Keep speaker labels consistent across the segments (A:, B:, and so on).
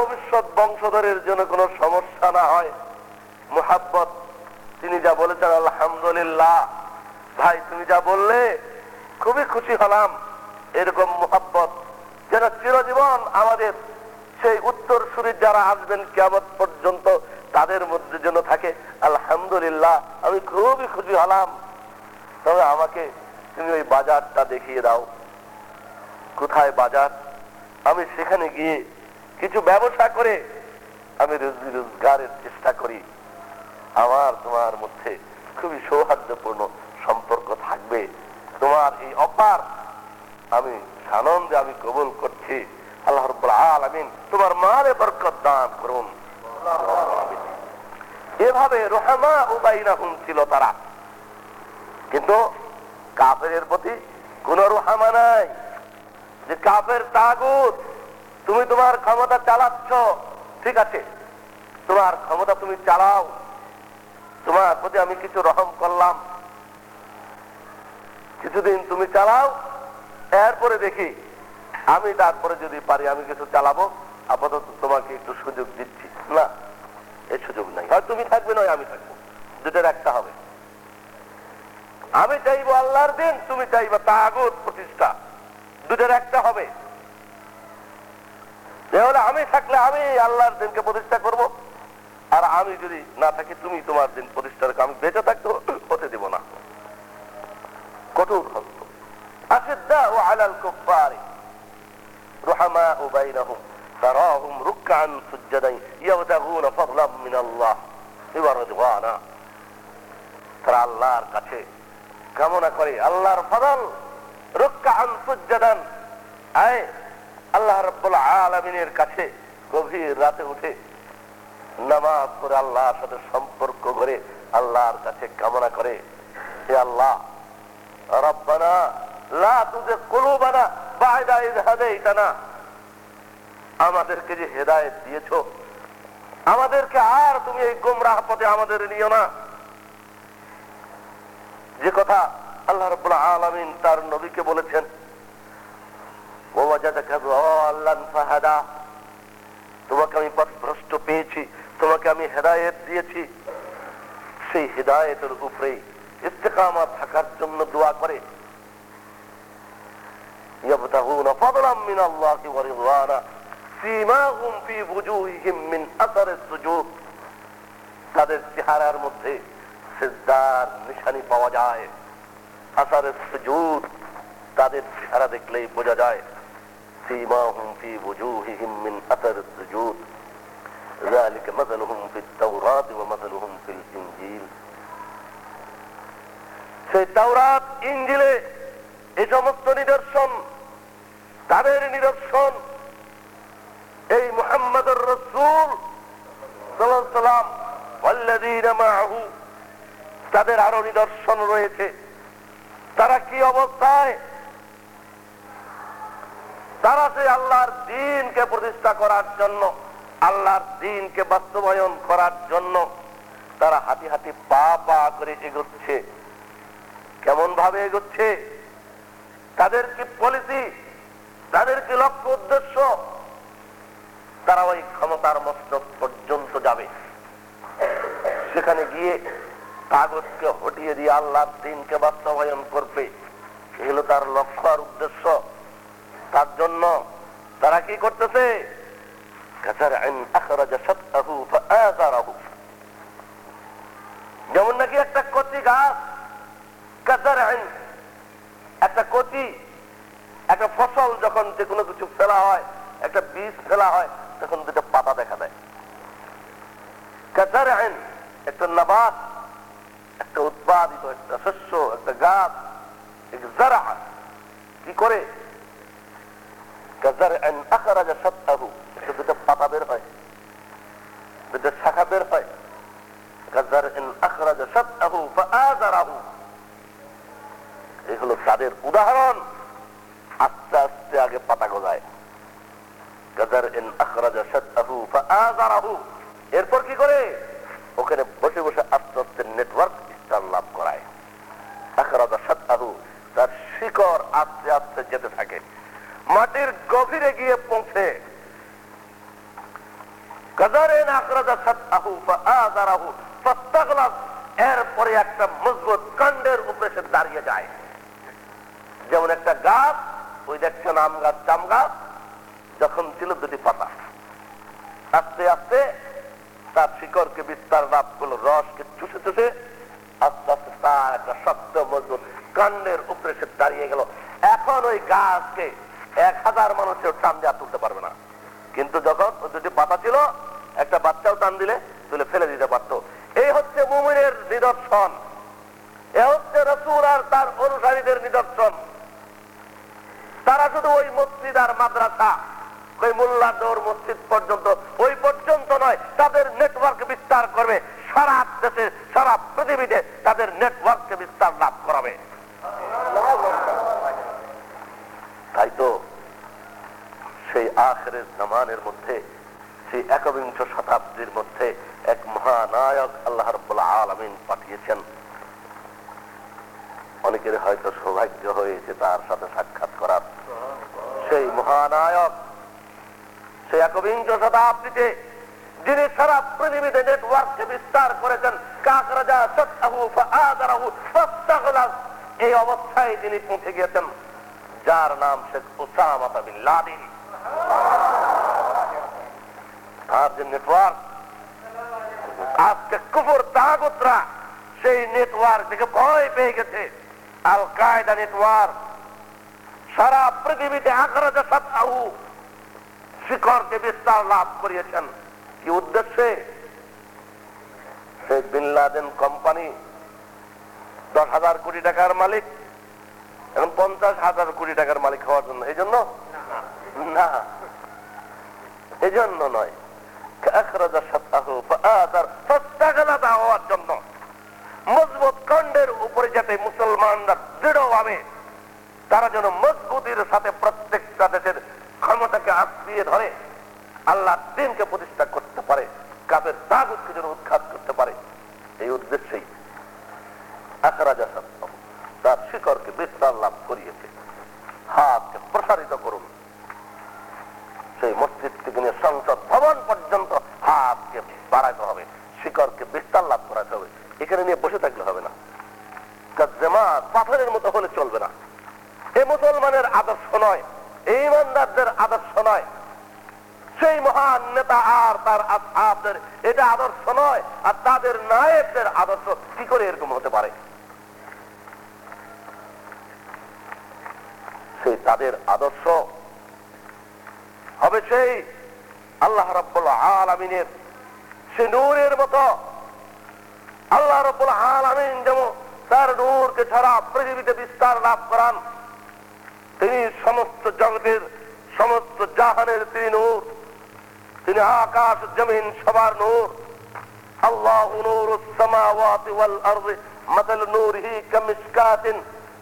A: ভবিষ্যৎ বংশধরের জন্য কোনো সমস্যা না হয়। মোহাব্বত, তিনি যা বলেছেন, আলহামদুলিল্লাহ। ভাই, তুমি যা বললে, খুবই খুশি হলাম। এরকম মোহাব্বত যেন চিরজীবন আমাদের সেই উত্তর সুরীর যারা আসবেন কেমন পর্যন্ত, তাদের মধ্যে যেন থাকে। আলহামদুলিল্লাহ, আমি খুবই খুশি হলাম। তবে আমাকে তুমি ওই বাজারটা দেখিয়ে দাও। কোথায় বাজার? আমি সেখানে গিয়ে কিছু ব্যবসা করে আমি রোজি রোজগারের চেষ্টা করি। আমার, তোমার মধ্যে খুবই সৌহার্দ্যপূর্ণ সম্পর্ক থাকবে। তোমার এই অপার আমি আনন্দে আমি কবুল করছি। আল্লাহ রব্বুল তোমার মারে বরকত দান করুন। এভাবে রোহামা উবাইনাহুম ছিল তারা। কিন্তু কাফের প্রতি কোন রোহামা নাই। যে কাফের তাগুত তুমি তোমার ক্ষমতা চালাচ্ছ। ঠিক আছে। তোমার ক্ষমতা তুমি চালাও। তোমার প্রতি আমি কিছু রহম করলাম। কিছুদিন তুমি চালাও। এরপরে দেখি। আমি তারপরে যদি পারি, আমি কিছু চালাবো। আপাতত তোমাকে একটু সুযোগ দিচ্ছি। না এই সুযোগ নাই। হয় তুমি থাকবে, নয় আমি থাকব। দুটোর একটা হবে। আমি চাইব আল্লাহর দিন, তুমি চাইব তাগুত প্রতিষ্ঠা। দুটোর একটা হবে। তাহলে আমি থাকলে আমি আল্লাহর দিনকে প্রতিষ্ঠা করব। আর আমি যদি না থাকি, তুমি তোমার দিন প্রতিষ্ঠার আমি বেঁচে থাকতো হতে দেব না। কঠোর আল্লাহর কাছে কামনা করে, আল্লাহর আল্লাহ রব্বুল আলমিনের কাছে গভীর রাতে উঠে নামাজ পড়ে আল্লাহর সাথে সম্পর্ক করে আল্লাহর কাছে কামনা করে, হে আল্লাহ, রব্বানা লা তুজে কুলুবানা বায়দা ইদ হাদাইতানা। আমাদেরকে যে হেদায়েত দিয়েছ, আমাদেরকে আর তুমি এই গোমরাহ পথে আমাদের নিও না। যে কথা আল্লাহ রব্বুল আলামিন তার নবীকে বলেছেন ফাহাদা তোমাকে আমি পথভ্রষ্ট পেয়েছি তোমাকে আমি হেদায়েত দিয়েছি সেই হেদায়েতের উপরেই ইস্তেকামত থাকার জন্য দোয়া করে يبتغون فضلا من الله ورضوانا سيماهم في وجوههم من اثر السجود তাদের চেহারার মধ্যে সিজদার নিশানি পাওয়া যায় আসারের সুজুদ তাদের চেহারা দেখলেই বোঝা যায় سيماهم في وجوههم من اثر السجود ذلك مثلهم في التوراة ومثلهم في الإنجيل সেই তাওরাত ইঞ্জিলে এই সমস্ত নিদর্শন তাদের নিদর্শন এই মুহাম্মদুর রসুল সাল্লাম তাদের আরো নিদর্শন রয়েছে তারা কি অবস্থায় তারা সেই আল্লাহর দিনকে প্রতিষ্ঠা করার জন্য, আল্লাহর দিনকে বাস্তবায়ন করার জন্য তারা হাতি হাতি পা পা করে এগোচ্ছে। কেমন ভাবে এগোচ্ছে? তাদের কি পলিসি তাদের কি লক্ষ্য উদ্দেশ্য? তারা ওই ক্ষমতার মস্তক পর্যন্ত যাবে। সেখানে গিয়ে কাগজকে হটিয়ে দিয়ে আল্লাহর দিনকে বাস্তবায়ন করবে। এগুলো তার লক্ষ্য আর উদ্দেশ্য। তার জন্য তারা কি করতেছে? যেমন নাকি একটা কচি গাছ কাজার একটা কচি, একটা ফসল যখন যে কোনো কিছু ফেলা হয়, একটা বীজ ফেলা হয়, তখন দুটো পাতা দেখা দেয়। কাজার একটা নাবাস একটা উৎপাদিত, একটা শস্য, একটা গাছ জারা কি করে? এই হলো তাদের উদাহরণ। আস্তে আস্তে আগে পাতা গজায়। এরপর কি করে? ওখানে বসে বসে আস্তে আস্তে নেটওয়ার্ক স্টার লাভ করায়। আখরাজা শাতাহু তার শিকড় আস্তে আস্তে যেতে থাকে। মাটির গভীরে গিয়ে পৌঁছে। এরপরে একটা মজবুত কাণ্ডের উপরে সে দাঁড়িয়ে যায়। যেমন একটা গাছ, ওই দেখছেন আম গাছ গাছ, যখন ছিল দুটি পাতা। আস্তে আস্তে তার শিকড়কে বিস্তার লাভ করল, রসকে চুষে চুষে আস্তে আস্তে তার একটা শক্ত, মজবুত কাণ্ডের উপরে সে দাঁড়িয়ে গেল। এখন ওই গাছকে এক হাজার মানুষের টান দেওয়া তুলতে পারবে না। কিন্তু যখন দুটি পাতা ছিল, একটা বাচ্চাও টান দিলে তুলে ফেলে দিতে পারতো। এই হচ্ছে মুমিনের নিদর্শন। এ হচ্ছে রসুল আর তার অনুসারীদের নিদর্শন। তারা শুধু ওই মসজিদ আর মাদ্রাসা, ওই মোল্লা দৌর মসজিদ পর্যন্ত, ওই পর্যন্ত নয়, তাদের নেটওয়ার্ক বিস্তার করবে। সারা দেশে, সারা পৃথিবীতে তাদের নেটওয়ার্ককে বিস্তার লাভ করাবে তাই তো সেই আখেরের জামানের মধ্যে, সেই একবিংশ শতাব্দীর মধ্যে এক মহানায়ক আল্লাহ রব্বুল আলমিন পাঠিয়েছেন। অনেকের হয়তো সৌভাগ্য হয়েছে তার সাথে সাক্ষাৎ করার। সেই মহানায়ক, সেই একবিংশ শতাব্দীতে যিনি সারা পৃথিবীতে নেটওয়ার্ককে বিস্তার করেছেন এই অবস্থায় তিনি পৌঁছে গিয়েছেন, যার নাম শেখ ওসামা বিন লাদেন তার যে নেটওয়ার্ক আজকে কুকুর তাগুতরা সেই নেটওয়ার্ক থেকে ভয় পেয়ে গেছে। আল কায়দা নেটওয়ার্ক সারা পৃথিবীতে আখরাজা সত্তাহু শিখরকে বিস্তার লাভ করিয়েছেন। কি উদ্দেশ্যে? সেই বিন লাদেন কোম্পানি দশ হাজার কোটি টাকার মালিক এখন পঞ্চাশ হাজার কোটি টাকার মালিক হওয়ার জন্য। এই জন্য? না এই জন্য নয়। জন্য। মজবুত উপরে যাতে মুসলমানরা দৃঢ়ভাবে তারা যেন মজবুতির সাথে প্রত্যেকটা দেশের ক্ষমতাকে ধরে, আল্লাহ দিনকে প্রতিষ্ঠা করতে পারে যেন উৎখাত করতে পারে, এই উদ্দেশ্যেই আখরাজা সত্য তার শিকড়কে বিস্তার লাভ করিয়েছে। হাতকে প্রসারিত করুন। সেই মসজিদ থেকে নিয়ে সংসদ ভবন পর্যন্ত হাতকে বাড়াইতে হবে, শিকড়কে বিস্তার লাভ করাতে হবে। এখানে নিয়ে বসে থাকলে হবে না। জামাত পাথরের মতো হলে চলবে না। এ মুসলমানের আদর্শ নয় এই ইমানদারদের আদর্শ নয়। সেই মহান নেতা আর তার আপনাদের এটা আদর্শ নয়, আর তাদের নায়কদের আদর্শ কি করে এরকম হতে পারে? সেই তাদের আদর্শ হবে সেই আল্লাহ রব্বুল আলমিনের সে নূরের মতো আল্লাহ রব্বুল আলমিন যেমন তার নূরকে ছাড়া পৃথিবীতে বিস্তার লাভ করান তিনি সমস্ত জগতের সমস্ত জাহানের তিনি নূর তিনি আকাশ জমিন সবার নূর আল্লাহ নূর السماوات والارض مثل نوره كمشكاة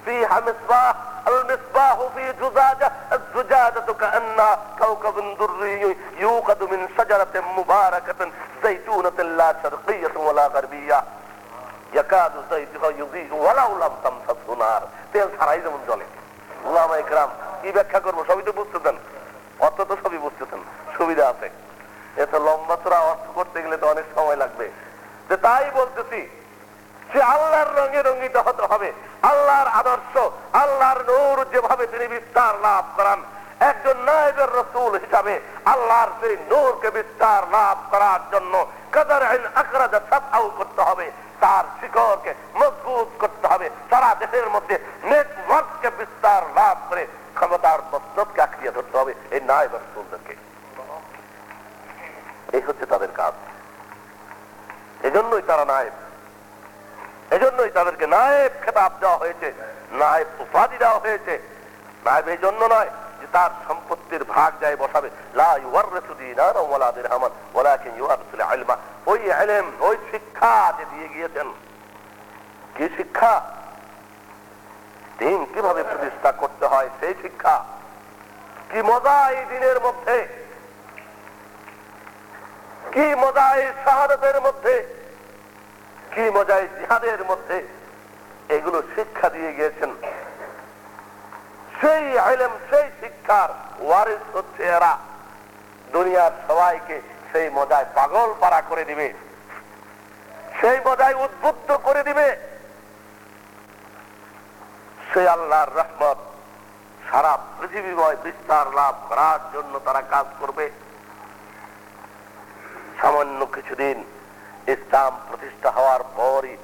A: فيها مصباح المصباح في زجاجة الزجاجة كأنها كوكب دري يوقد من شجرة مباركة زيتونة لا شرقية ولا غربية يكاد زيتها يضيء ولو لم تمسسه نار তেল ছাড়াই যেমন জলে ওলামা ইকরাম কি ব্যাখ্যা করবো সবই তো বুঝতেছেন অর্থ তো সবই বুঝতেছেন সুবিধা আছে এত লম্বা চূড়া অর্থ করতে গেলে তো অনেক সময় লাগবে যে তাই বলতেছি সে আল্লাহর রঙে রঙিত হতে হবে। আল্লাহর আদর্শ, আল্লাহর নূর যেভাবে তিনি বিস্তার লাভ করান, একজন নায়কের রসুল হিসাবে আল্লাহর সেই নূরকে বিস্তার লাভ করার জন্য কাদার আইন সাফাউ করতে হবে, তার মজবুত করতে হবে, সারা দেশের মধ্যে নেটওয়ার্ককে বিস্তার লাভ করে ক্ষমতার আঁকড়িয়ে ধরতে হবে এই নায়ক রসুলদেরকে। এই হচ্ছে তাদের কাজ। এজন্যই তারা নায়ক এজন্যই তাদেরকে নায়েব খেতাব দেওয়া হয়েছে, নায়েব উপাধি দেওয়া হয়েছে। নায়েব এই জন্য নয় যে তার সম্পত্তির ভাগ যায় বসাবে। ওই ইলম, ওই শিক্ষা যে দিয়ে গিয়েছেন। কি শিক্ষা? দিন কীভাবে প্রতিষ্ঠা করতে হয় সেই শিক্ষা? কি মজা এই দিনের মধ্যে? কি মজা এই শাহাদতের মধ্যে? কি মজায় জিহাদের মধ্যে এগুলো শিক্ষা দিয়ে গিয়েছেন। সেই আইলেম সেই শিক্ষার ওয়ারিস হচ্ছে এরা। দুনিয়ার সবাইকে সেই মজায় পাগল পাড়া করে দিবে। সেই মজায় উদ্বুদ্ধ করে দিবে। সেই আল্লাহর রহমত সারা পৃথিবীময় বিস্তার লাভ করার জন্য তারা কাজ করবে। সামান্য কিছুদিন ইসলাম প্রতিষ্ঠা হওয়ার পরই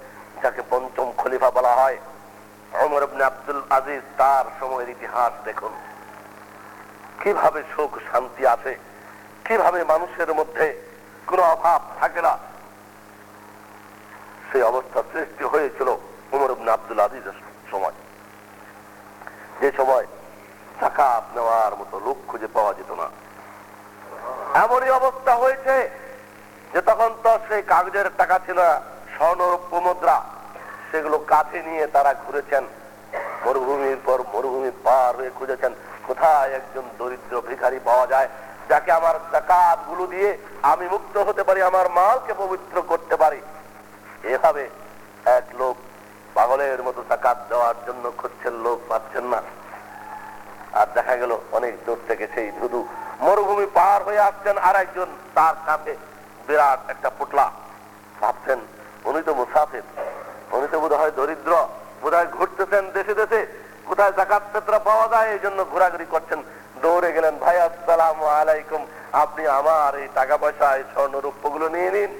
A: যাকে পঞ্চম খলিফা বলা হয় অমর আব্দুল আজিজ, তার সময়ের ইতিহাস দেখুন। কীভাবে সুখ শান্তি আছে, কীভাবে মানুষের মধ্যে কোনো অভাব থাকে না। সেই অবস্থা সৃষ্টি হয়েছিল উমর আব্দুল আজিজের সময়। যে সময় জাকাত নেওয়ার মতো লোক খুঁজে পাওয়া যেত না। এমনই অবস্থা হয়েছে যে তখন তো সেই কাগজের টাকা ছিল না, স্বর্ণরৌপ্য মুদ্রা। সেগুলো কাছে নিয়ে তারা ঘুরেছেন। মরুভূমির পর মরুভূমি পার হয়ে খুঁজেছেন। কোথায় একজন দরিদ্র ভিখারি পাওয়া যায় যাকে আমার জাকাতগুলো দিয়ে আমি মুক্ত হতে পারি আমার মালকে পবিত্র করতে পারি। এভাবে এক লোক পাগলের মতো জাকাত দেওয়ার জন্য খুঁজছেন লোক পাচ্ছেন না। আর দেখা গেল অনেক দূর থেকে সেই শুধু মরুভূমি পার হয়ে আসছেন আর একজন তার সাথে বিরাট একটা পুটলা ভাবছেন, উনি তো মুসাফির। উনি তো বোধ হয় দরিদ্র বোধ হয় ঘুরতেছেন দেশে দেশে। কোথায় জাকাত পেত্রা পাওয়া যায়, এই জন্য ঘোরাঘুরি করছেন। দৌড়ে গেলেন, ভাই, আসসালাম আলাইকুম। আপনি আমার এই টাকা পয়সা এই স্বর্ণ রূপগুলো নিয়ে নিন।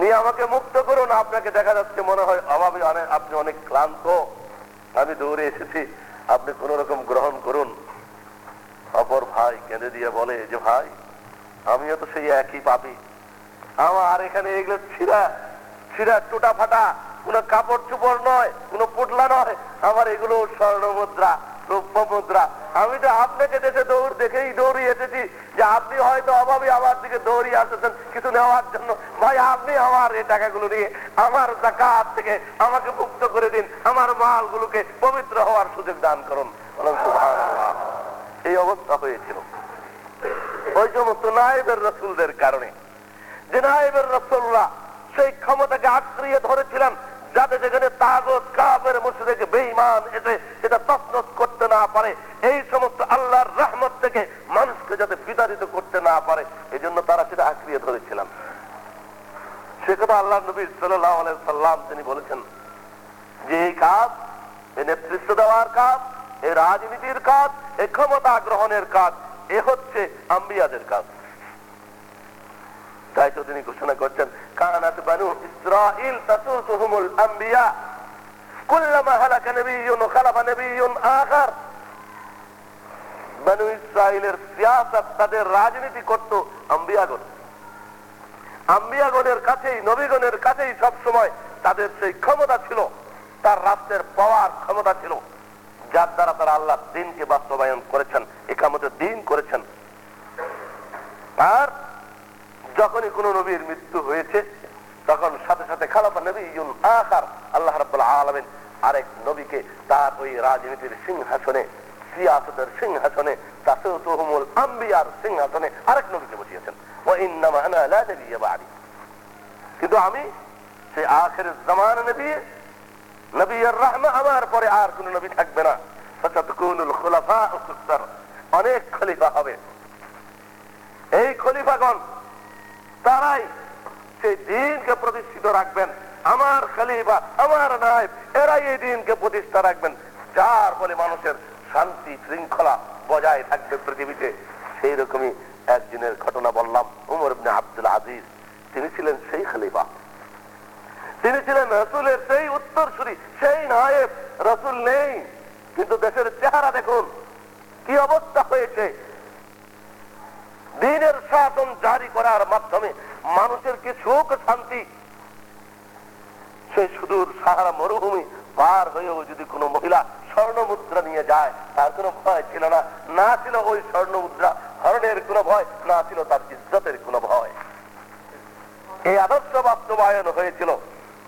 A: নিয়ে আমাকে মুক্ত করুন। আপনাকে দেখা যাচ্ছে মনে হয় অভাবে অনেক আপনি অনেক ক্লান্ত। আমি দৌড়ে এসেছি। আপনি কোন রকম গ্রহণ করুন। অপর ভাই কেঁদে দিয়ে বলে যে ভাই আমিও তো সেই একই পাপি। আমার এখানে এগুলো ছিঁড়া ছিঁড়া টুটা ফাটা কোনো কাপড় চুপড় নয়, কোনো পুটলা নয়। আমার এগুলো স্বর্ণ মুদ্রা রৌপ্য মুদ্রা আমি তো আপনাকে দেশে দৌড় দেখেই দৌড়িয়ে এসেছি যে আপনি হয়তো অভাবে আমার দিকে দৌড়িয়ে আসতেছেন কিছু নেওয়ার জন্য। ভাই, আপনি আমার এই টাকাগুলো নিয়ে আমার জাকাত থেকে আমাকে মুক্ত করে দিন। আমার মালগুলোকে পবিত্র হওয়ার সুযোগ দান করুন। এই অবস্থা হয়েছিল। ওই সমস্ত নায়েবের রসুলদের কারণে। যে নায়েবের রসুল্লাহ সেই ক্ষমতাকে আঁকড়িয়ে ধরেছিলেন, যাতে যেখানে তাগত কাবের মুশরিক, বেঈমান এসে এটা তসনস করতে না পারে। এই সমস্ত আল্লাহর রহমত থেকে মানুষকে যাতে বিতাড়িত করতে না পারে এই জন্য তারা সেটা আঁকড়িয়ে ধরেছিলেন। সে কথা আল্লাহ নবী সাল্লাহ সাল্লাম তিনি বলেছেন যে এই কাজ এই নেতৃত্ব দেওয়ার কাজ এই রাজনীতির কাজ এই ক্ষমতা গ্রহণের কাজ এ হচ্ছে আম্বিয়াদের কাজ। তাই তো তিনি ঘোষণা করছেন, কানাত বানু ইসরাইল আম্বিয়া, কুল্লামা হালাকা খালাফা আখার। বানু ইসরাইলের সিয়াসত, তাদের রাজনীতি করত আম্বিয়াগণ। আম্বিয়াগণের কাছেই, নবীগণের কাছেই সব সময় তাদের সেই ক্ষমতা ছিল, তার রাষ্ট্রের পাওয়ার ক্ষমতা ছিল। যার দ্বারা তারা আল্লাহ দিনকে বাস্তবায়ন করেছেন একামতে দিন করেছেন। আর যখনই কোন নবীর মৃত্যু হয়েছে, তখন সাথে সাথে খালাফা নবী ইউন আখার, আল্লাহ রাব্বুল আলামিন আরেক নবীকে তার ওই রাজনীতির সিংহাসনে, সিয়াসতের সিংহাসনে তাসুতুহুমুল আম্বিয়ার সিংহাসনে আরেক নবীকে বসিয়েছেন। ওয়া ইন্নামা আনা লা নবিয়্যা কিন্তু আমি সেই আখের জামান নবী নবীর রহমা আমার পরে আর কোন নবী থাকবে না। অনেক খলিফা হবে। এই খলিফাগণ, তারাই সেই দিনকে প্রতিষ্ঠিত রাখবেন। আমার খলিফা, আমার নায়ব, এরাই এই দিনকে প্রতিষ্ঠা রাখবেন। যার ফলে মানুষের শান্তি শৃঙ্খলা বজায় থাকবে পৃথিবীতে। সেই রকমই একদিনের ঘটনা বললাম, উমর আব্দুল আজিজ। তিনি ছিলেন সেই খলিফা। তিনি ছিলেন রসুলের সেই উত্তরসূরি, সেই নায়েব। রসুল নেই, কিন্তু দেশের চেহারা দেখুন, কি অবস্থা হয়েছে। দিনের শাসন জারি করার মাধ্যমে মানুষের কি সুখ শান্তি? সেই সুদূর সাহারা মরুভূমি পার হয়েও যদি কোনো মহিলা স্বর্ণ মুদ্রা নিয়ে যায়, তার কোনো ভয় ছিল না। না ছিল ওই স্বর্ণ মুদ্রা হরণের কোনো ভয়, না ছিল তার ইজ্জতের কোনো ভয়। এই আদর্শ বাস্তবায়ন হয়েছিল।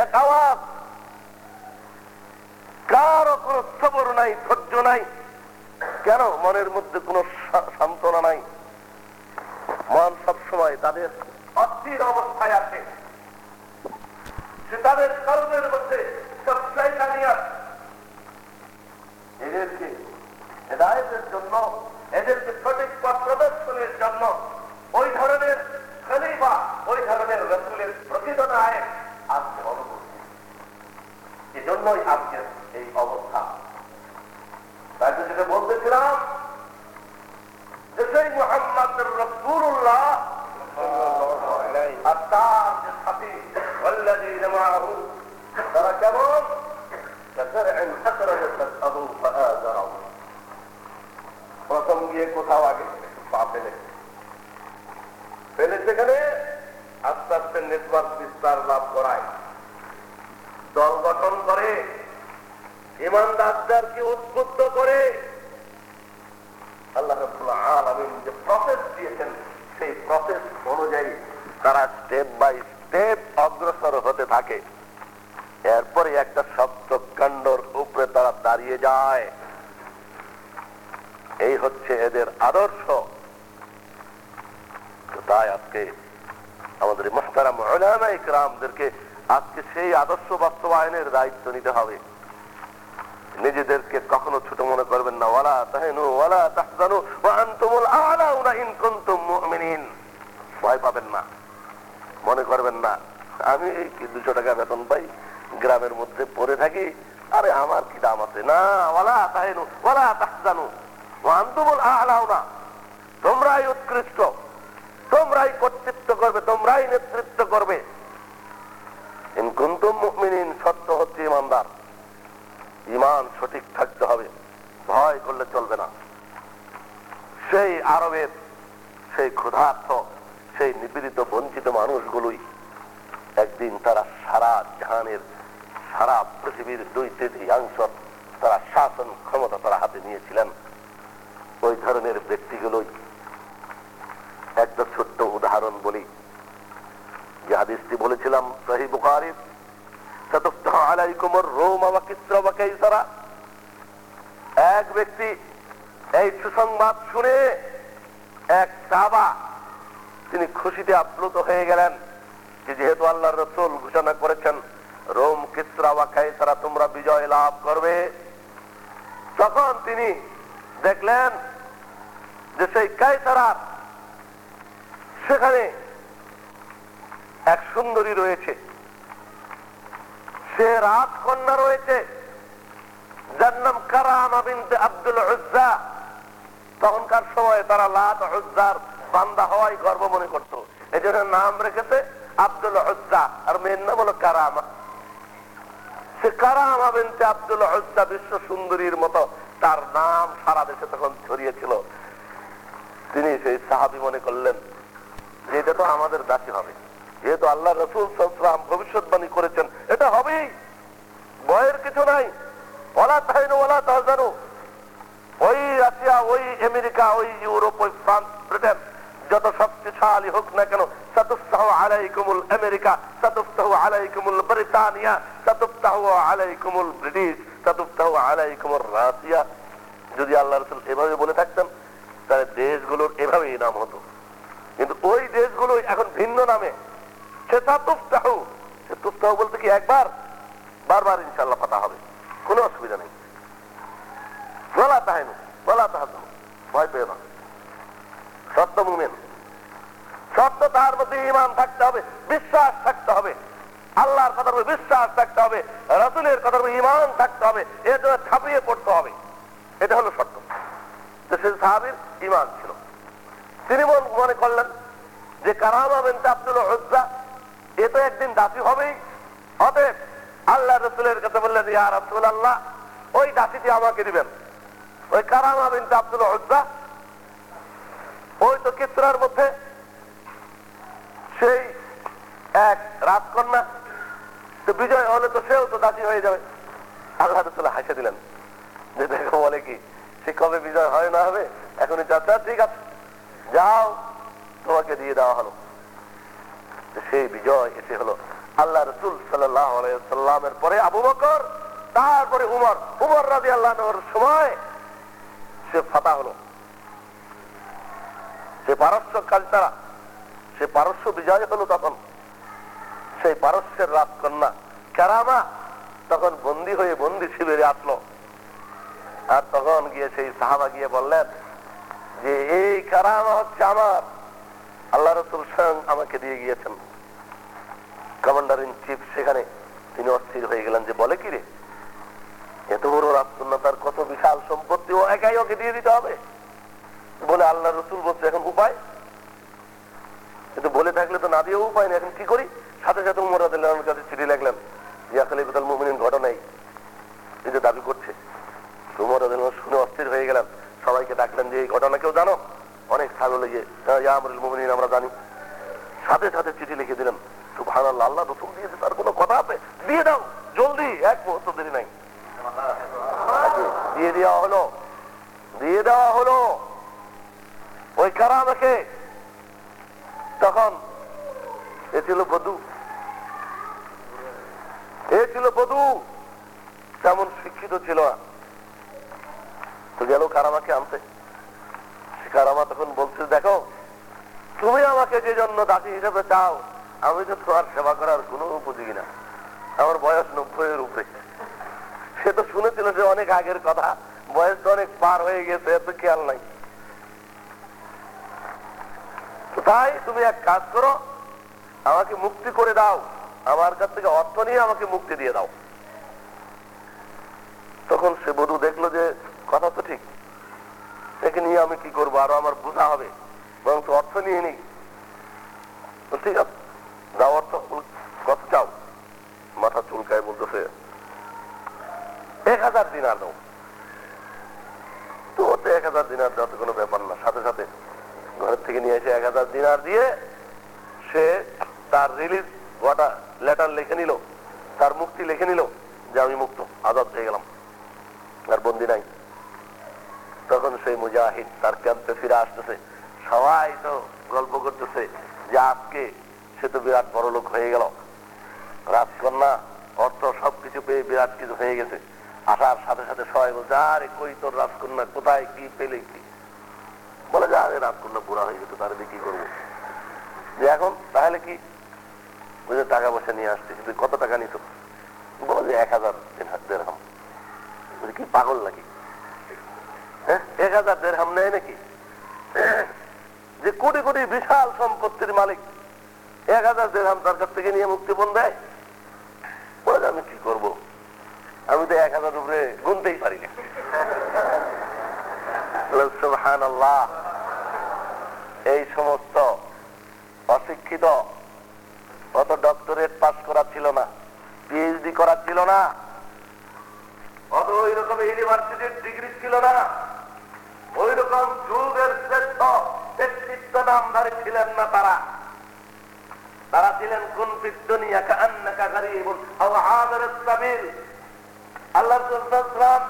A: এক আওয়াজ কারও কোন সবর নাই, ধৈর্য নাই? কেন মনের মধ্যে কোন সান্ত্বনা নাই? মন সবসময় তাদের অস্থির অবস্থায় আছে। তাদের কর্মের মধ্যে সবসাই জানিয়া এদেরকে হেদায়তের জন্য, এদেরকে সঠিক পথ প্রদর্শনের জন্য ওই ধরনের খলিফা, ওই ধরনের রসুলের আজকে অনুভূতি সেজন্যই আজকের এই অবস্থা। তাই তো সেটা বলতেছিলাম যে সেই মোহাম্মদের রসুল্লাহ আর তার যে সাথী তারা কেমন? প্রথম গিয়ে কোথাও আগে পা ফেলে। ফেলে সেখানে আস্তে আস্তে নেটওয়ার্ক বিস্তার লাভ করায়। দল গঠন করে, ইমানদারদেরকে উদ্বুদ্ধ করে, আল্লাহ আলামিন যে প্রসেস দিয়েছেন, সেই প্রসেস অনুযায়ী তারা স্টেপ বাই স্টেপ অগ্রসর হতে থাকে। এরপরে একটা শক্ত কাণ্ডর উপরে তারা দাঁড়িয়ে যায়। এই হচ্ছে এদের আদর্শ। তাই আজকে আমাদের মোস্তারাম ইকরামদেরকে আজকে সেই আদর্শ বাস্তবায়নের দায়িত্ব নিতে হবে। নিজেদেরকে কখনো ছোট মনে করবেন না, ওয়ালা তাহেনু, ওয়ালা তাহজানু, ওয়া আনতুমুল আ'লাউনা ইন কুনতুম মুমিনিন। ভয় পাবেন না। মনে করবেন না, আমি এই কি দুশো টাকা বেতন পাই, গ্রামের মধ্যে পড়ে থাকি, আরে আমার কি দাম আছে? না, ওয়ালা তাহেনু, ওয়ালা তাহজানু, ওয়া আনতুমুল আ'লাউনা তোমরাই উৎকৃষ্ট, তোমরাই কর্তৃত্ব করবে, তোমরাই নেতৃত্ব করবে। মুমিনিন সত্য হচ্ছে ইমানদার। ইমান সঠিক থাকতে হবে, ভয় করলে চলবে না। সেই আরবের সেই ক্ষুধার্থ সেই নিপীড়িত বঞ্চিত মানুষগুলোই একদিন তারা সারা জাহানের, সারা পৃথিবীর দুই তৃতীয়াংশ তারা শাসন ক্ষমতা তারা হাতে নিয়েছিলেন। ওই ধরনের ব্যক্তিগুলোই একটা ছোট্ট উদাহরণ বলি। যে হাদিসটি বলেছিলাম সহি রোম আমাকে ইসরাবাকে এক ব্যক্তি এই সুসংবাদ শুনে এক সাবা তিনি খুশিতে আপ্লুত হয়ে গেলেন যেহেতু আল্লাহ রসুল ঘোষণা করেছেন, রোম কিসরা বা কাইসারা তোমরা বিজয় লাভ করবে। তখন তিনি দেখলেন যে সেই কাইসারার সেখানে এক সুন্দরী রয়েছে। সে রাজকন্যা রয়েছে, যার নাম কারামা আব্দুল উজ্জা। তখনকার সময় তারা লাত উজ্জার বান্দা হওয়াই গর্ব মনে করতো। এই জন্য নাম রেখেছে আব্দুল উজ্জা, আর মেয়ের নাম হলো কারামা। সে কারামা বিনতে আব্দুল উজ্জা বিশ্ব সুন্দরীর মতো তার নাম সারা দেশে তখন ছড়িয়েছিল। তিনি সেই সাহাবি মনে করলেন যে, এটা তো আমাদের দাসী হবে। যেহেতু আল্লাহ রসুল ভবিষ্যৎবাণী করেছেন, এটা হবেই। ভয়ের কিছু নাই। ওলা তাইনো ওলা তাহজানো। ওই রাশিয়া, ওই আমেরিকা, ওই ইউরোপ, ওই ফ্রান্স, ব্রিটেন, যত শক্তিশালী হোক না কেন আমেরিকা ব্রিটানিয়া ব্রিটিশ রাশিয়া। যদি আল্লাহ রসুল এভাবে বলে থাকতেন, তাহলে দেশগুলোর এভাবেই নাম হতো। কিন্তু ওই দেশগুলো এখন ভিন্ন নামে। সে বলতে কি একবার? বারবার ইনশাল্লাহ পাতা হবে। কোনো অসুবিধা নেই। বলা তাহেনু বলা তাহানু ভয় পেও না। সত্য মুমেন। সত্য তার মধ্যে ইমান থাকতে হবে, বিশ্বাস থাকতে হবে। আল্লাহর কথার উপর বিশ্বাস থাকতে হবে, রসুলের কথার উপর ইমান থাকতে হবে, এর জন্য ছাপিয়ে পড়তে হবে। এটা হলো সত্য। তো সে সাহাবির ইমান ছিল। তিনি মনে করলেন যে কারামা বিনতে আব্দুল উজ্জা এ তো একদিন দাসী হবেই। অতএব আল্লাহ রসুলের কাছে বললেন, ইয়া রসুল আল্লাহ ওই দাসীটি আমাকে দিবেন। ওই কারামা বিনতে আব্দুল উজ্জা, ওই তো কিসরার মধ্যে, সেই এক রাজকন্যা, তো বিজয় হলে তো সেও তো দাসী হয়ে যাবে। আল্লাহ রসুল হাসে দিলেন। যে দেখো বলে কি, সে কবে বিজয় হয় না হবে, এখনই চাচা, ঠিক আছে। যাও, তোমাকে দিয়ে দেওয়া হলো। সেই বিজয় এসে হলো আল্লাহ রসুল সাল্লামের পরে আবু বকর, তারপরে উমর। উমর রাজি আল্লাহ সময় সে ফাতা হলো। সে পারস্য কালচারা, সে পারস্য বিজয় হলো তখন। সেই পারস্যের রাজকন্যা কারামা তখন বন্দি হয়ে বন্দি শিবিরে আসলো। আর তখন গিয়ে সেই সাহাবা গিয়ে বললেন যে, এই কারামা হচ্ছে আমার। আল্লাহ রসুল স্বয়ং আমাকে দিয়ে গিয়েছেন। কমান্ডার ইন চিফ সেখানে। তিনি অস্থির হয়ে গেলেন যে, বলে কি রে? এত বড় রাজকন্যাতার কত বিশাল সম্পত্তি ও একাই ওকে দিয়ে দিতে হবে? বলে আল্লাহ রসুল বলছে, এখন উপায়? কিন্তু বলে থাকলে তো না দিয়েও উপায় নেই। এখন কি করি? সাথে সাথে উমর আদাল্লাহর কাছে চিঠি লাগলেন ইয়া খালিফুল মুমিনিন ঘটনাই এই দাবি করছে। উমর আদাল্লাহ শুনে অস্থির হয়ে গেলেন। সবাইকে ডাকলেন যে, এই ঘটনা কেউ জানো? অনেক ছাগল গিয়ে ইয়া আমরুল মুমিনিন, আমরা জানি। সাথে সাথে চিঠি লিখে দিলেন সুবহান আল্লাহ আল্লাহ রসুল দিয়েছে, তার কোনো কথা আছে? দিয়ে দাও, জলদি, এক মুহূর্ত দেরি নাই। দিয়ে দেওয়া হলো, দিয়ে দেওয়া হলো। ওই কারামাকে তখন, এ ছিল বধু। এ ছিল বধু। তেমন শিক্ষিত ছিল না। তো গেল কারামাকে আনতে। কারামা তখন বলছে, দেখো, তুমি আমাকে যে জন্য দাসী হিসেবে চাও, আমি তো তোমার সেবা করার কোনো উপযোগী না। আমার বয়স নব্বইয়ের উপরে। সে তো শুনেছিল যে অনেক আগের কথা, বয়স তো অনেক পার হয়ে গেছে এত খেয়াল নাই। তাই তুমি এক কাজ করো, আমাকে মুক্তি করে দাও, আমার কাছ থেকে অর্থ নিয়ে আমাকে মুক্তি দিয়ে দাও। তখন সে বধু দেখল যে, কথা তো ঠিক একে নিয়ে আমি কি করব? আরও আমার বোঝা হবে। বরং অর্থ নিয়ে নিই। ঠিক আছে? দাও অর্থ। কত চাও? মাথা চুলকায় বলতেছে, এক হাজার দিনার দাও। তো ওতে এক হাজার দিনার দেওয়া তো কোনো ব্যাপার না। সাথে সাথে ঘরের থেকে নিয়ে এসে এক হাজার দিনার দিয়ে সে তার রিলিজ ওয়াটা লেটার লিখে নিল, তার মুক্তি লিখে নিল, যে আমি মুক্ত, আজাদ হয়ে গেলাম। আর বন্দি নাই। তখন সেই মুজাহিদ তার ক্যাম্পে ফিরে আসতেছে। সবাই তো গল্প করতেছে যে আজকে সে তো বিরাট বড় লোক হয়ে গেল। রাজকন্যা, অর্থ সবকিছু পেয়ে বিরাট কিছু হয়ে গেছে। আসার সাথে সাথে সবাই বলছে, আরে কই তোর রাজকন্যা? কোথায়? কি পেলে কি? বলে, যে আরে রাজকন্যা, বুড়া হয়ে গেছে, তাহলে কি করব। যে এখন, তাহলে কি? বুঝে টাকা পয়সা নিয়ে আসছে, তুই কত টাকা নিত? বলে যে, এক হাজার দেড়হাম বলছে কি পাগল নাকি? এক হাজার দেড়হাম নেয় নাকি? যে কোটি কোটি বিশাল সম্পত্তির মালিক এক হাজার দেড়হাম তার কাছ থেকে নিয়ে মুক্তিপণ দেয়? বলে আমি কি করব? আমি তো এক হাজার উপরে গুনতেই পারি না। এই সমস্ত অশিক্ষিত, অত ডক্টরেট পাস করা ছিল না পিএইচডি করা ছিল না। অত ইউনিভার্সিটির ডিগ্রি ছিল না। ওই রকম যুগের শ্রেষ্ঠ ব্যক্তিত্ব নামধারী ছিলেন না তারা। তারা ছিলেন, কোন আল্লাহ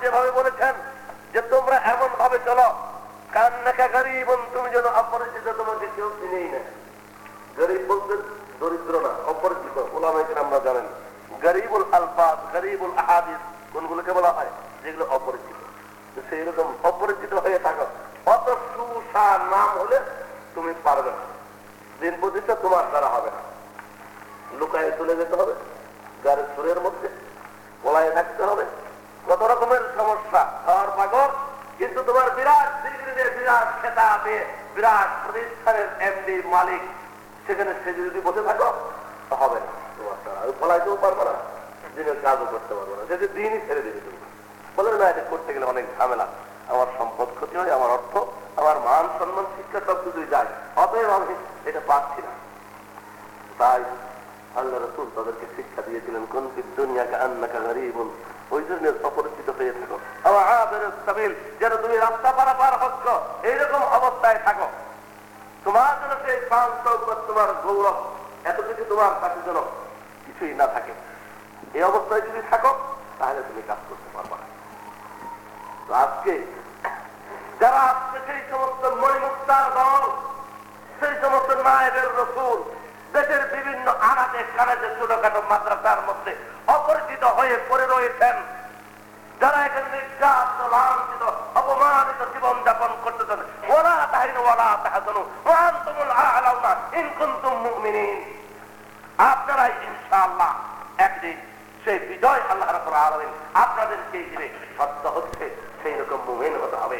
A: যেভাবে বলেছেন যে, তোমরা এমন ভাবে চলো কান্নাকা গরিবুন, তুমি যেন অপরিচিত তোমাকে কেউ চিনেই না। গরিব বলতে দরিদ্র না, অপরিচিত। ওলামাইকে আমরা জানেন, গরিবুল আলফাজ, গরিবুল আহাদিস। কোনগুলোকে বলা হয়, যেগুলো অপরিচিত। সেই রকম অপরিচিত হয়ে থাকো। অত সুসা নাম হলে তুমি পারবে না। দিন প্রতিষ্ঠা তোমার দ্বারা হবে না। লুকায় চলে যেতে হবে, গাড়ির সুরের মধ্যে পলায় থাকতে হবে। কত রকমের সমস্যা। খাওয়ার পাগল, কিন্তু তোমার বিরাট ডিগ্রিতে বিরাট খেতাবে, বিরাট প্রতিষ্ঠানের এমডি মালিক। সেখানে সে যদি বসে থাকো, হবে না। তোমার দ্বারা। ওই পলাইতেও পারব না। দিনের কাজও করতে পারব না। যদি দিনই ছেড়ে দিবে তুমি। বলে, না, এটা করতে গেলে অনেক ঝামেলা। আমার সম্পদ ক্ষতি হয়, আমার অর্থ, আমার মান সম্মান, শিক্ষা সব কিছুই যায়। অতএব আমি এটা পাচ্ছি না। তাই আল্লাহ রসুল তাদেরকে শিক্ষা দিয়েছিলেন, কোন দুনিয়াকে আন্নাকা গরিবুন। ওই জন্য অপরিচিত হয়ে থাকো। যেন তুমি রাস্তা পারাপার হচ্ছ, এইরকম অবস্থায় থাকো। তোমার জন্য সেই শান্ত তোমার গৌরব এত কিছু তোমার কাছে যেন কিছুই না থাকে। এই অবস্থায় যদি থাকো, তাহলে তুমি কাজ করতে পারবা না। তো আজকে যারা আজকে সেই সমস্ত মণিমুক্তার দল, সেই সমস্ত নায়কের রসুল, দেশের বিভিন্ন আনাতে কানাতে ছোটখাটো মাদ্রাসার মধ্যে অপরিচিত হয়ে পড়ে রয়েছেন, যারা এখানে নির্যাত লাঞ্ছিত, অপমানিত জীবন যাপন করতেছেন ওরা তাহিন ওরা তাহাজনু ওয়ান তুমুল আলাউনা ইন কুনতুম মুমিনিন। আপনারাই ইনশাআল্লাহ একদিন সেই বিজয় আল্লাহ রাব্বুল আলামিন। আপনাদেরকে ঘিরে সত্য হচ্ছে সেই রকম মুমিন হতে হবে।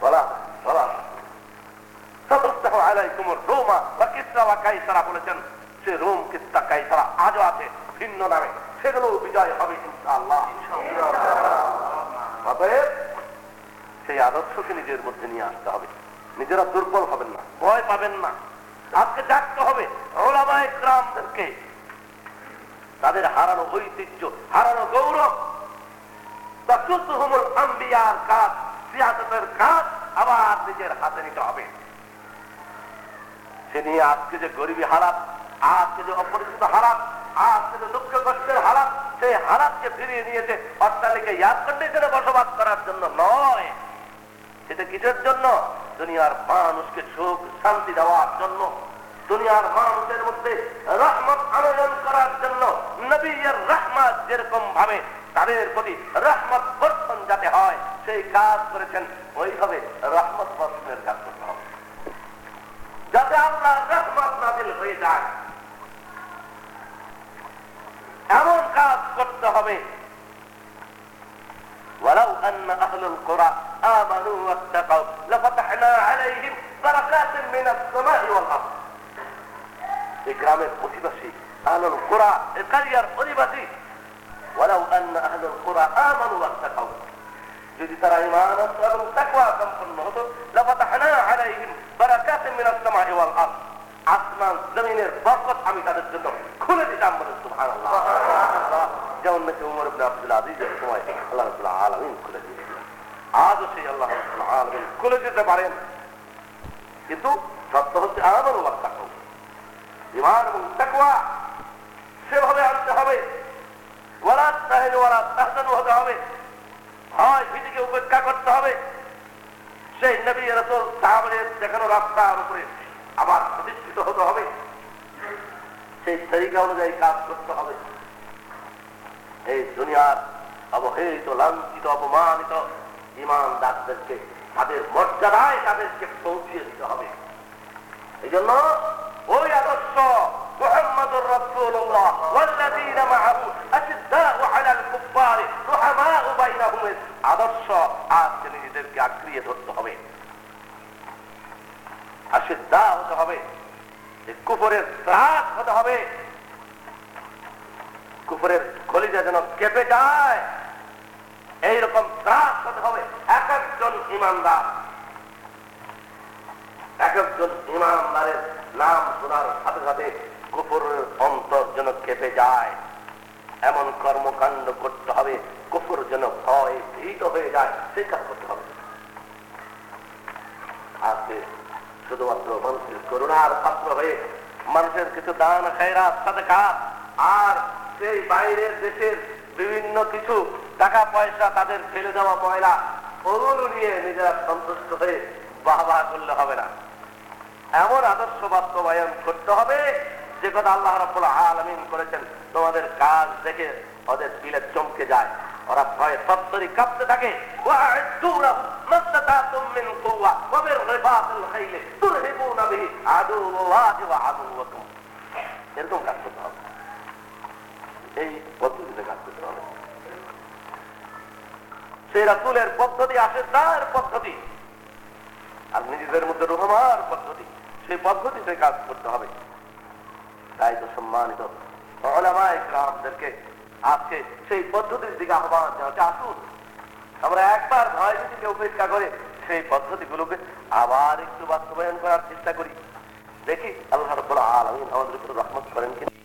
A: বলা বলা। রোমা, বা বা বলেছেন। সে রোম আজও আছে, ভিন্ন নামে। সেগুলো বিজয় হবে ইনশাআল্লাহ। অতএব সেই আদর্শকে নিজের মধ্যে নিয়ে আসতে হবে। নিজেরা দুর্বল হবেন না, ভয় পাবেন না। আজকে জাগতে হবে ওলামায় গ্রামদেরকে তাদের হারানো ঐতিহ্য, হারানো গৌরব। তাকুতুহুমুল আম্বিয়ার কাজ সিয়াসতের কাজ আবার নিজের হাতে নিতে হবে। সে নিয়ে আজকে যে গরিবী হারাত আজকে যে অপরিচিত হারাত আজকে যে দুঃখ কষ্টের হারাত সেই হারাতকে ফিরিয়ে নিয়েছে অট্টালিকা এয়ার কন্ডিশনে বসবাস করার জন্য নয়। সেটা কিসের জন্য? দুনিয়ার মানুষকে সুখ, শান্তি দেওয়ার জন্য। দুনিয়ার মানুষের মধ্যে রহমত আনয়ন করার জন্য নবীর রহমত যেরকম ভাবে তাদের প্রতি রহমত বর্ষণ যাতে হয় সেই কাজ করেছেন ওইভাবে রহমত বর্ষণের কাজ করতে হবে যাতে আল্লাহ রহমত নাজিল হয়ে যায় এমন কাজ করতে হবে ولو أن أهل القرى آمنوا واتقوا لفتحنا عليهم بركات من السماء والأرض এই গ্রামের অধিবাসী আহলুল কোরআ এই কারিয়ার অধিবাসী ولو أن أهل القرى آمنوا واتقوا যদি তারা ইমান আনতো এবং তাকওয়া সম্পন্ন হতো লাফাতাহনা আলাইহিম বারাকাতিন মিনাস সামাই ওয়াল আরদ আসমান জমিনের বরকত আমি তাদের জন্য খুলে দিতাম বলে সুবহানাল্লাহ যেমন নাকি উমর ইবনে আব্দুল আজিজের সময় আল্লাহ রাব্বুল আলামিন খুলে দিয়েছিলেন আজও সেই আল্লাহ রাব্বুল আলামিন খুলে দিতে পারেন কিন্তু সত্য হচ্ছে আমারও বার্তা ইমান এবং তাকওয়া, সেভাবে আনতে হবে। দুনিয়ার অবহেলিত, লাঞ্ছিত, অপমানিত ইমানদারদেরকে, তাদের মর্যাদায় তাদেরকে পৌঁছিয়ে দিতে হবে। এই জন্য ওই আদর্শ যে কুফরের ত্রাস হতে হবে। কুফরের কলিজা যেন কেঁপে যায়, এইরকম ত্রাস হতে হবে। এক একজন ইমানদার, এক একজন ইমানদারের নাম শোনার সাথে সাথে কুফরের অন্তর যেন কেঁপে যায়। এমন কর্মকাণ্ড করতে হবে কুফর যেন ভয় ভীত হয়ে যায় সেই কাজ করতে হবে। আজকে শুধুমাত্র মানুষের করুণার পাত্র হয়ে মানুষের কিছু দান আর সেই বাইরের দেশের বিভিন্ন কিছু টাকা, পয়সা তাদের ফেলে দেওয়া ময়লা, ওগুলো নিয়ে নিজেরা সন্তুষ্ট হয়ে বাহবা করলে হবে না। এমন আদর্শ বাস্তবায়ন করতে হবে, যে কথা আল্লাহ রব্বুল আলমিন করেছেন, তোমাদের কাজ দেখে ওদের দিলে চমকে যায়। ওরা ভয়ে সত্তরি কাঁপতে থাকে। এরকম কাজ করতে হবে। এই পদ্ধতিতে কাজ করতে হবে। সেই রাসুলের পদ্ধতি আসে তার পদ্ধতি। আর নিজেদের মধ্যে রোহমার পদ্ধতি। সেই পদ্ধতিতে কাজ করতে হবে। তাই তো সম্মানিত অলামায় গ্রামদেরকে আজকে সেই পদ্ধতির দিকে আহ্বান জানাতে আসুন। আমরা একবার ভয় ভীতিকে উপেক্ষা করে সেই পদ্ধতি গুলোকে আবার একটু বাস্তবায়ন করার চেষ্টা করি। দেখি আল্লাহ রব্বুল আলমিন আমাদের উপর রহমত করেন কিনা।